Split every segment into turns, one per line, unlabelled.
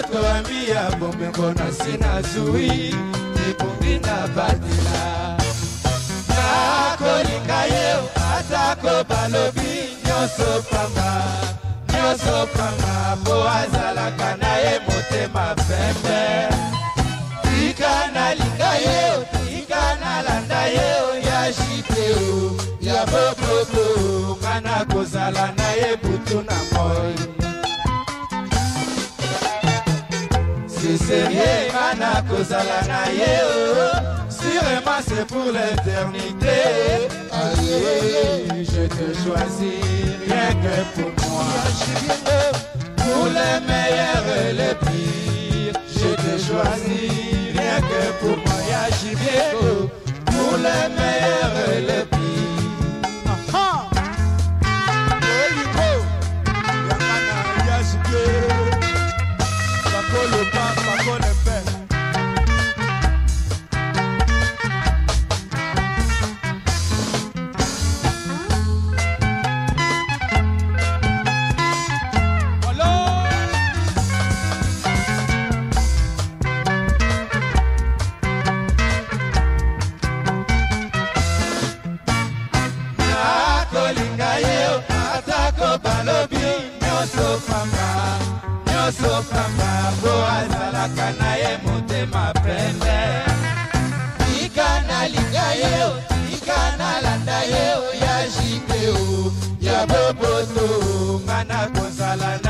ndoto ami ya bomengo na se nazwi ebongi na batela nakolinga ye atako balobi nyonso pamba nyonso pamba mpo azalaka na ye motema pembe tika nalinga ye tika nalanda ye ya shiteo ya boboko kana kozala na ye butu na moi serie nga na ye surement c'est pour l'éternité je te choisis rien que pour moi pour les meilleurs et les pires, je te choisis rien que pour moi pour les meilleurs et les motema pembe tika nalinga ye tika nalanda ye ya jipeo ya boboto nga na kozala na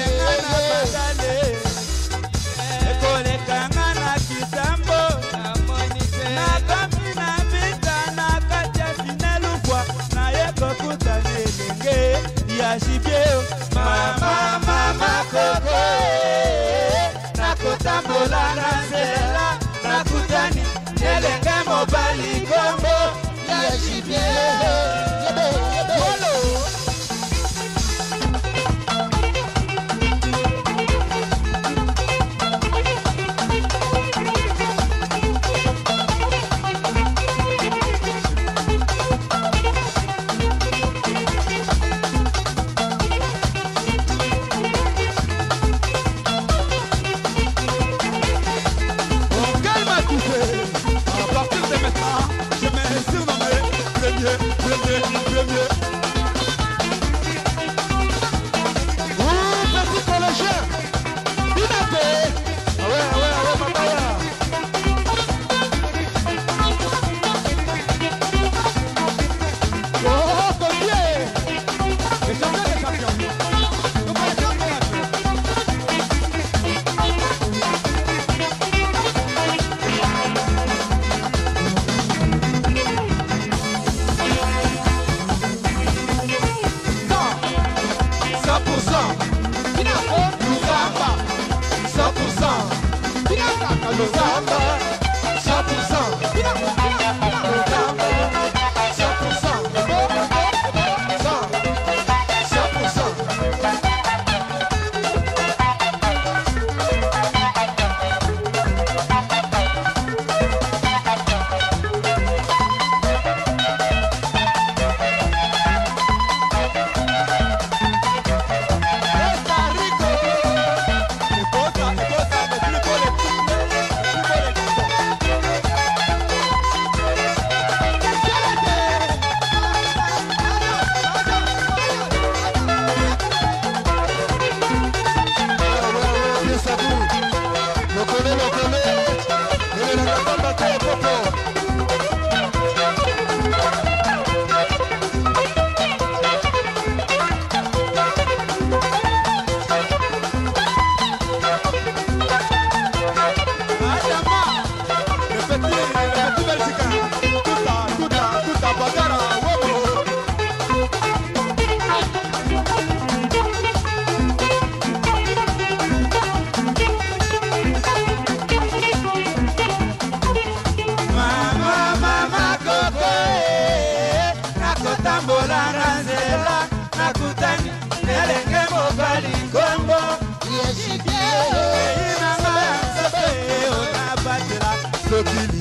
nakola na nzela nakutani elenge mobali kombo ya jibie Vamos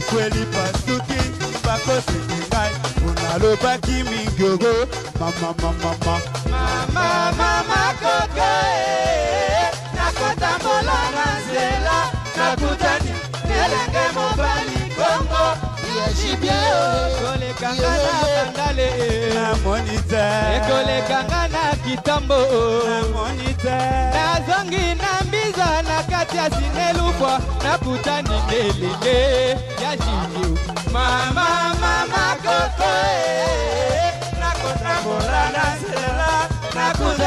kweli pasuki bakosiki ngai unalobaki mingogo mamamamama mamamama koke nakotambola na nzela nakutani nelenge mobali kongo yejibie kolekanga na bandale namoni te ekolekanga kitambo namoni te nazongi na mbiza na kati ya sinelukwa nakutani melele ya jiu mama mama koko eh, eh, eh. nakotambola na nzela